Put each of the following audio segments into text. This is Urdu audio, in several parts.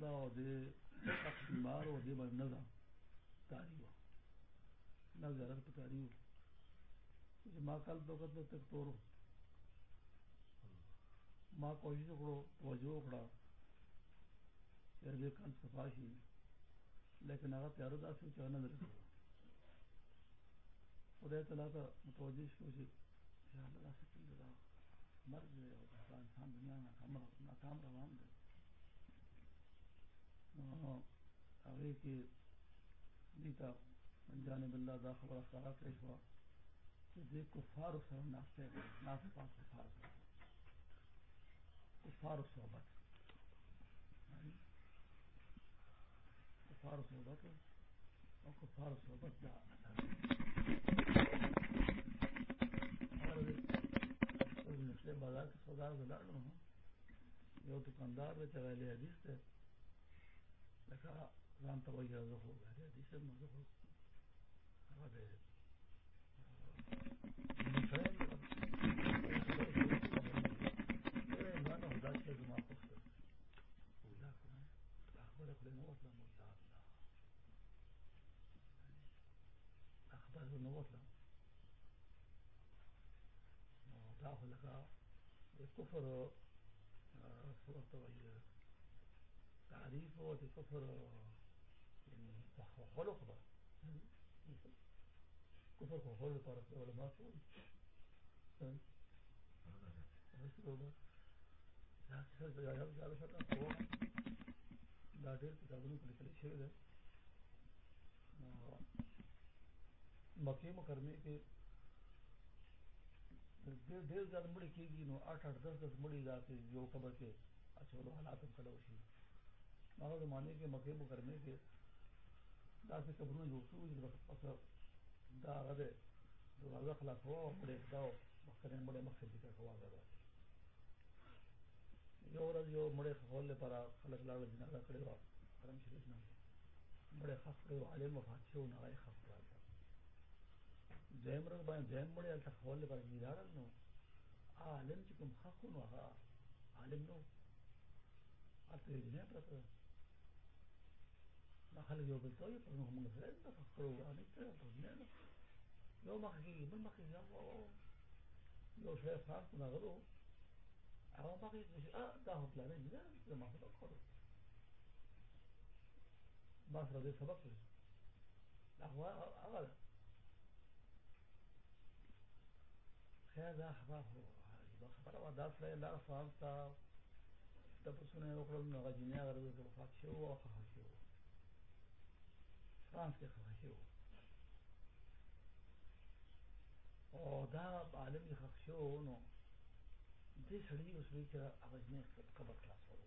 دا او دې بیمار او دې باندې نظر تاری ما کال دوه تک تورو ما کوشش وکړو، توجه وکړه. چې دې کال لیکن هغه تیار داسې چې نه درته خدای تعالی ته متوجه شو چې یا الله داسې دا انسان دنیا ناکام روان دی. هغه کې دیتا جانب الله دا خبره ښکارا کړې شوه چې دې کفارو سره ناسته ناسته پاس کفار سره کفارو صحبت کفارو صحبت او کفارو صحبت دا بازار کې سودا ولاړم یو دکاندار دی چې غالي حدیث ته لکه ځان ته وایي زه خو غالي حدیث ما زه خو هغه دی د یعنی کفر یعنی خلق خبر کفر خو خلق لپاره علماء څه وایي دا ډېر کتابونه لیکل شوي دي مکې مکرمه ډېر زیات مړي کېږي نو اټ اټ دس دس مړي ذاتې یو قبر کې اچولو حالات هم کله وشي هغه زمانې کې مکې مکرمه کې داسې قبرونه جوړ شوي چې پس دا هغه دی دروازه خلاصوه او مړي دا مخکې مړي مخکې ذکر کوه دا یو ورځ یو مړي خول لپاره خلک لاړ جنازه کړې وه حرم شریف نه مړي خاص کړی عالم وفات شو نه هغه خاص کړل دویم ورځ باندې دویم مړی هلته خول لپاره ولاړل نو۔ عالم چې کوم حق نو هغه عالم نو هلته یې نه پرته دا خلک یو بل ته وایي پر نو موږ سره دا کړو باندې ته نه یو مخکې کېږي بل مخکې یو شی خاص نه غلو دا هو پلان نه دا ما څه کړو ما سره دې سبق هغه هغه خیر دا خبر هو دا خبره وا دا سره لا فهم تا د پسونه وکړل نو غجنیا غره د وفات شو او خفه شو فرانس کې خفه شو او. دا عالم یې خفه شو نو. دې سړي اوس وی چې غجنیا قبر خلاص ورو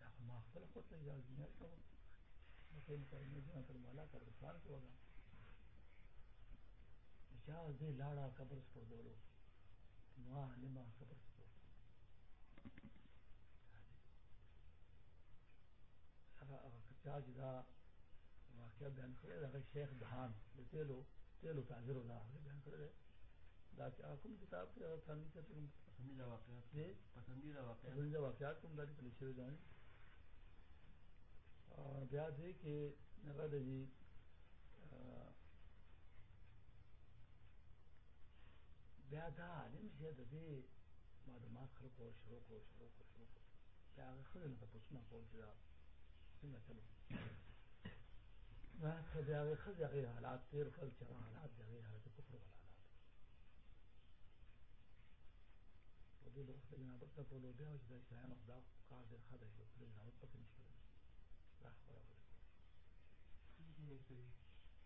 دا ما خپل خپل اجازه نه کوم مکه مکرمه جنت المعلا کړ فرانس وګا چا دې لاړه قبر سپورولو نو علما قبر سپور هغه هغه چا چې دا واقعا بیان کړی دا شیخ دهان د تیلو تیلو تاجر دا بیان کړی دا چې کوم کتاب ته ثاني څه کوم پسندیده واقعات دي پسندیده واقعات پسندیده واقعات کوم د دې شوی دی بیا دې کې هغه دی بیا دا عالم چې د دې معلومات خلق او شروع کو شروع کو شروع کو بیا هغه خلک ته پوښتنه کول چې دا څنګه چلو حالات تیر کړل چې حالات هغه حالات کفر والا حالات په دې وخت کې نه پټه په لوبیا چې دا اسلام دا کار دې خدای شو په دې نه پټه نشته دا خبره ده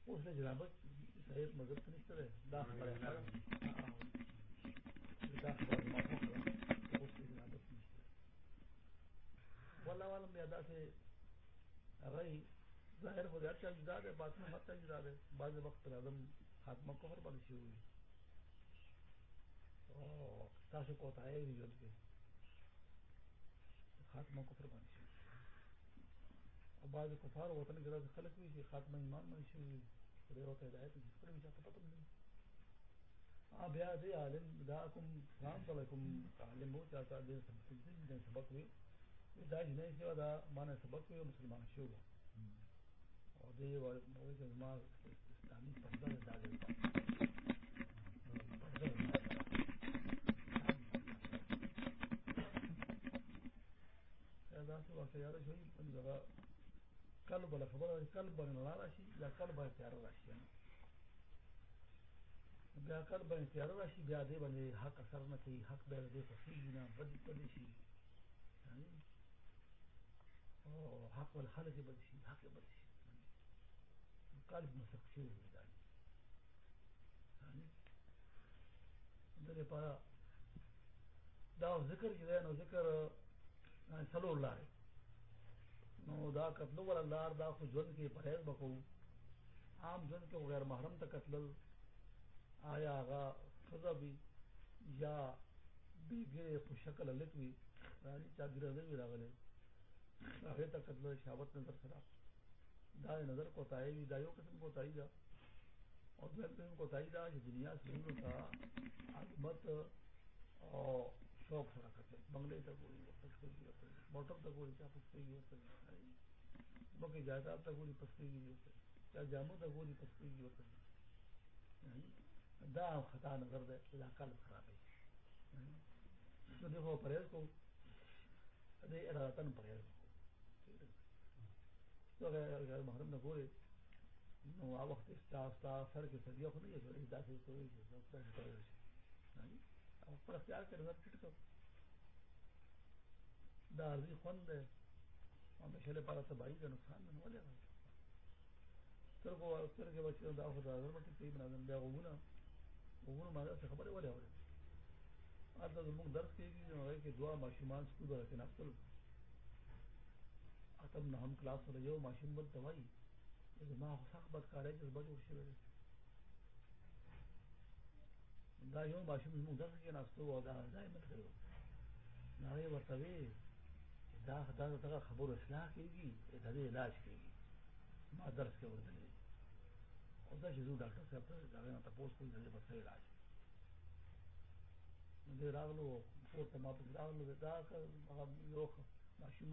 اوس نه جنابت صحیح مذهب ته نشته ده دا خبره ده دا خبره ما وکړه هغه ظاهر خو هر چا جدا ده باطن هر چا جدا بعض وخت پر اعظم خاتمه کفر باندې شوی او تاسو کوتاه یې ژوند کې خاتمه کفر باندې شوی او بعض کفار وطن کې راځي خلک وي چې خاتمه ایمان باندې شوی خدای ورته هدایت دې کړی چې تاسو پته نه ا بیا دې عالم دا کوم سلام علیکم عالم مو چې تاسو سبق وي داعش نہیں سیوا دا مانا سبق کوئی مسلمان شو گا اور دے وہ کہ اسلامی پردہ دا دا څه شوی په دغه کله بل خبره کله بل نه راشي یا کله تیار راشي بیا کله تیار راشي بیا دې باندې حق اثر نه کوي حق به دې نه بدی بدی شي او حق والخلق بد شي حق بد شي قلب مسخ شوی دی دغه په دا ذکر کې نو ذکر یعنی سلور لارې نو دا قتل ول لار دا خو ژوند کې پرهیز وکړو عام ژوند کې غیر محرم ته قتل آیا هغه خزبي یا بیګره خو شکل لټوي راځي چا ګرځي راغله هغه ته قتل شاوت نظر سره دا نظر کو تای دا یو قسم کو تای دا۔ اور دویم قسم کو تای دا چې دنیا سمونو تا عظمت او شوق سره کتل بنگلے ته ګوري پسکېږي ورته موټر ته ګوري چا پسکېږي ورته بکې جایداد ته ګوري پسکېږي ورته چا جامو ته ګوري پسکېږي ورته دا خطا نظر ده دا قلب خرابې نو دغه پرهیز کو دې ارادتن پرهیز تو محرم نہ گورے نو وقت استا استا سر کے سدیا کو ہے پر اختیار کر نظر پھٹ کر دا خوند ہے۔ اور پارا تباہی کا نقصان میں والے گا سر کو سر کے بچے دا خدا اگر مٹی کئی بنا دیں بیا غونا غونا مادا سے خبر والے ہو رہے آتا ظلمون درس کی دعا معشومان سکول رکھے نفتل اتم نه هم کلاس سره یو ماشین بل ته وایي زما خو سخت بدکارۍ جذبه جوړ شوی دی دا یو ماشین زموږ دغه کې ناستو او دا ځای ملګری نو هغې ورته وی دا دا دغه خبرو اصلاح کېږي د دې علاج کېږي ما درس کې ورتللی او دا چې زه ډاکټر صاحب ته د نه تپوس کوم د دې علاج۔ نو دی راغلو کور ته ما پسې راغلو دا هغه یو ماشوم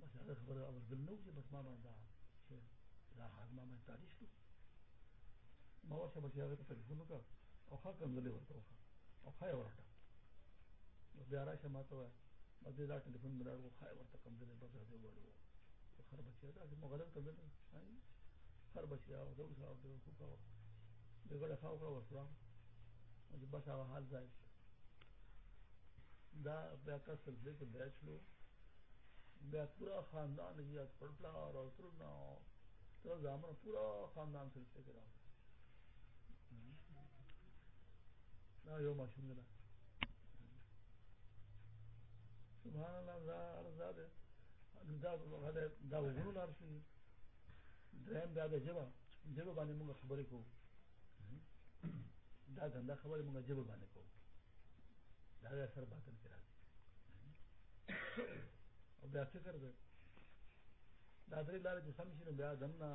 بس هغه خبره اول بل بس ما باندې دا چې دا حال ما باندې تاریخ شو ما ورته بس هغه ته ټلیفون وکړ او ښه کمزلې ورته وکړه او ښه ورته نو بیا راشه ما ته وایي بس دا ټلیفون مې راغو ښه ورته کمزلې بس دې وړو خر بچیا دا چې مغلب کمزلې خر بچیا او دا اوس او دا خو کا دغه خاو کړو ورسره چې بس هغه حال ځای دا بیا کسل دې په بیا شلو بیا پورا خاندان جی پڑپلا اور اترنا تو زامن پورا خاندان سلسلے کے راہ نا یو ماشوم دلا سبحان اللہ دا وګورو لار شي دریم د جبا جبا باندې موږ خبرې کوو دا څنګه خبرې موږ جبا باندې کوو دا باطن کې راځي بیا فکر دی دا درې لارې چې سم شي نو بیا دننه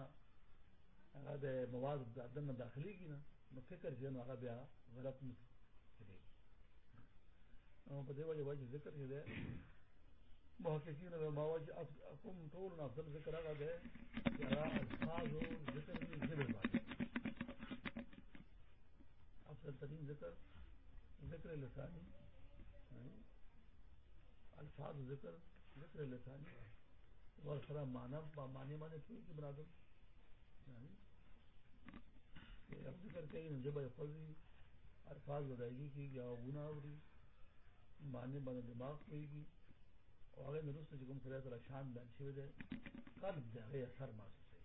هغه د مواد دننه داخليږي نه نو فکر چې نو هغه بیا غلط نه کېږي نو په دې وجه وجه ذکر کې دی محققین او مواجه کوم ټول نه افضل ذکر هغه دی چې هغه الفاظ او ذکر دې ذکر باندې افضل ترین ذکر ذکر لسانی الفاظ ذکر اور سرا مانا مانے مانے جب فضی الفاظ بدائیگی کی یا گنا اڑی مانے بانے دماغ کوئی کی اور آگے درست جکم کرے تو شان بیان شوی دے قلب دے اثر محسوس ہے۔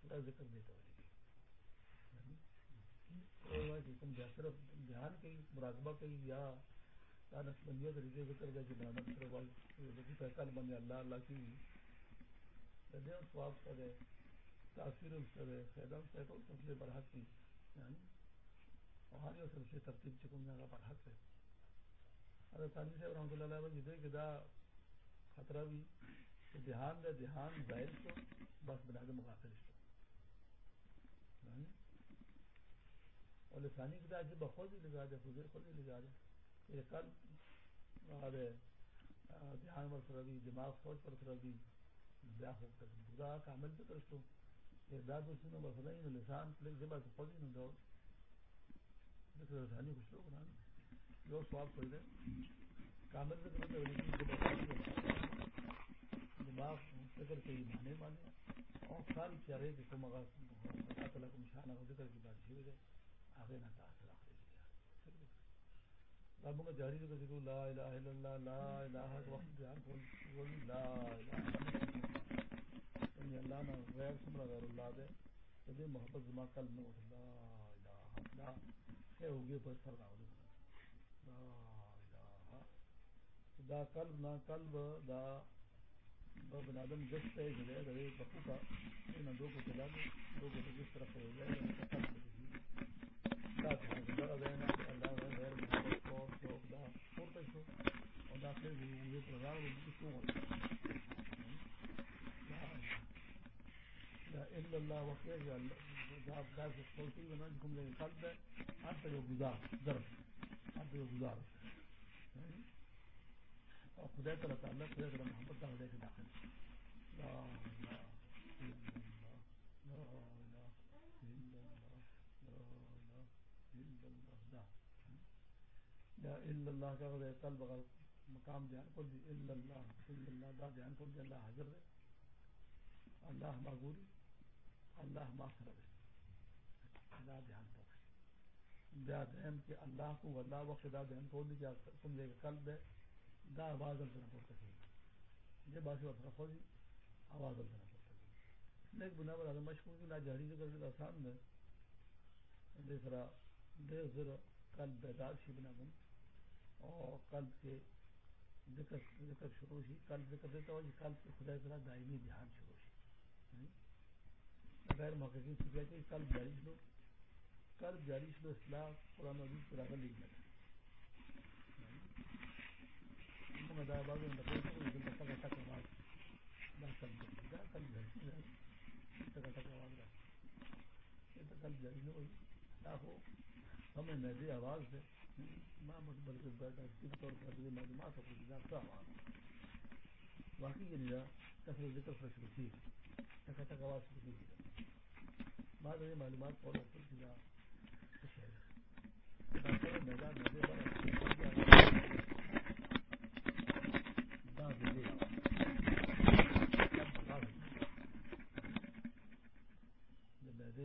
خدا ذکر دیتا ہوئی۔ کم صرف دھیان کی، مراقبہ کی یا نقشبندیہ طریقے ذکر گیا کہ بنانا پھر کل بندے اللہ اللہ کی دے سواب کرے تاثیر اس کرے فائدہ اس کا تو سب سے مطلب برحق کی یعنی اور یہ سب سے ترتیب چکم جگہ برحق ہے۔ حضرت ثانی صاحب رحمۃ اللہ علیہ جدے کہ دا خطرہ بھی کہ دھیان دے، دھیان ظاہر کو بس بنا دے مغافل کو یعنی، اور لسانی کی دا جب خود ہی لگا دے خود خود ہی لگا دے۔ یہ کل آدھے دھیان پر سر دماغ سوچ پر سر بھی بیا ہو کر کامل بھی کرشتو یہ دا دوسری نو مسئلہ ہی لسان پلک جب خود ہی نو دو لیکن لسانی کچھ لوگ بنا جو سواب کوئی دے کامل ذکر ہوتے ہوئے دماغ فکر کے مانے مانے۔ اور سال چہرے کے کم اگر اللہ کو مشانہ ذکر کی بات چھوڑ دے آگے نہ تاثر۔ رب کا جاری ذکر ذکر لا الہ الا اللہ، لا الہ کے وقت دھیان کھول لا الہ یعنی اللہ نہ غیر سمرا، غیر اللہ دے تو محبت زمان قلب میں اٹھ لا الہ لا کہ ہوگی پر سر رہا دا قلب نا قلب دا بن آدم جس پہ جلے دا ایک کا۔ انہا دو کو چلا دے، دو کو جس طرف ہو جائے دا قلب محبت الا اللہ کا غیر قلب غیر مقام دھیان کو دی، الا اللہ الا اللہ، دا دھیان کو دی، اللہ حاضر دے اللہ معبوری اللہ ماخر دے دا دھیان کو دا دھیان کہ اللہ کو اللہ وقت دا دھیان کو دی کہ تم دے قلب ہے؟ دا آواز الفنا پورته کوي یہ باسی وقت رفضی آواز الفنا پورته کوي لیک بنا پر آدم مشکور کی لا جہری ذکر دل آسان دے دے سرا دے زر قلب بیدار شی بنا بن۔ اور قلب کے ذکر ذکر شروع شی قلب ذکر دیتا ہو قلب کے خدا سرا دائمی دھیان شروع شی یعنی غیر محققین سے کہتے ہیں، قلب جاری شلو قلب جاری شلو اصلاح قرآن و حدیث پر آگر لکھنا څنګه دا باغ د خپل څه د ټکا ټکا جاری نه وي دا خو هم میں مقبل سے بیٹھا کس طور پر باقی یہ نہیں تھا ذکر فرش رکھی ٹکا ٹک آواز رکھی ہے بعد میں معلومات پورا پر سیدھا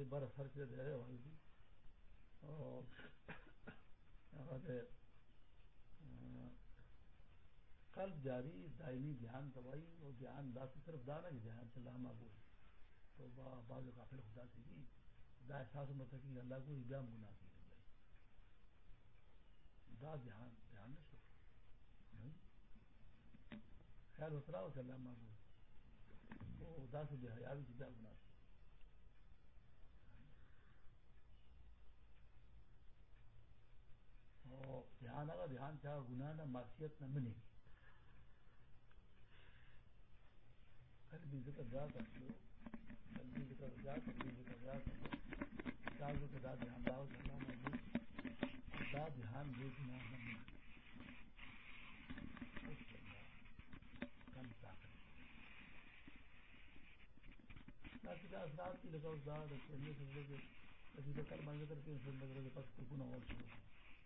برف ہر چیز رہے ہوئے اور قلب جاری، دائمی دھیان دوائی اور دھیان دا سے صرف دانا کی دھیان چلا معبول تو بعض کافر خدا سے کی دا احساس مت کہ اللہ کو ہدام گناہ کی دا دھیان دھیان نہ شو خیال اترا ہو چلا معبول وہ دا سے بے حیاوی کی دا گناہ دھیان آگا دھیان چاہا گناہ نہ معصیت نہ منی ذکر کر ذکر ذکر دا دھیان دا دھیان کم طاقت دا دا کو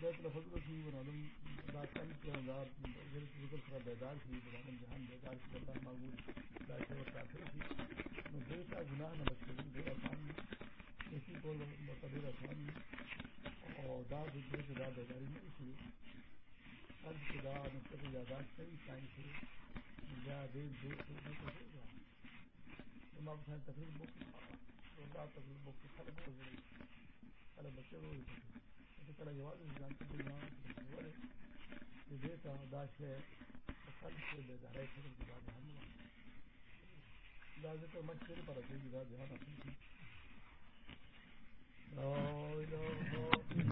بیت الفضل کی بنادم دا کم کے اندار ذکر سرا بیدار کی بنادم جہان بیدار کی اللہ معمول دا شہر کافر کی نو دیتا گناہ نہ بچے دیر آسان اسی کو مقدر آسان اور دا ذکر کے دا بیداری نہیں سی قلب کے دا نصف یاداشت نہیں سائن سے جا دیر دیر سے دیر سے دیر سے امام حسین تقریب بک اللہ تقریب بک خلق ہو گئی بچے ہو گئی کله جواز ځان ته نه وره چې دې ته دا شی خلک دې دا راځي چې دا هم دا ځکه مچ پر راځي دا ځان اخلي لا اله الا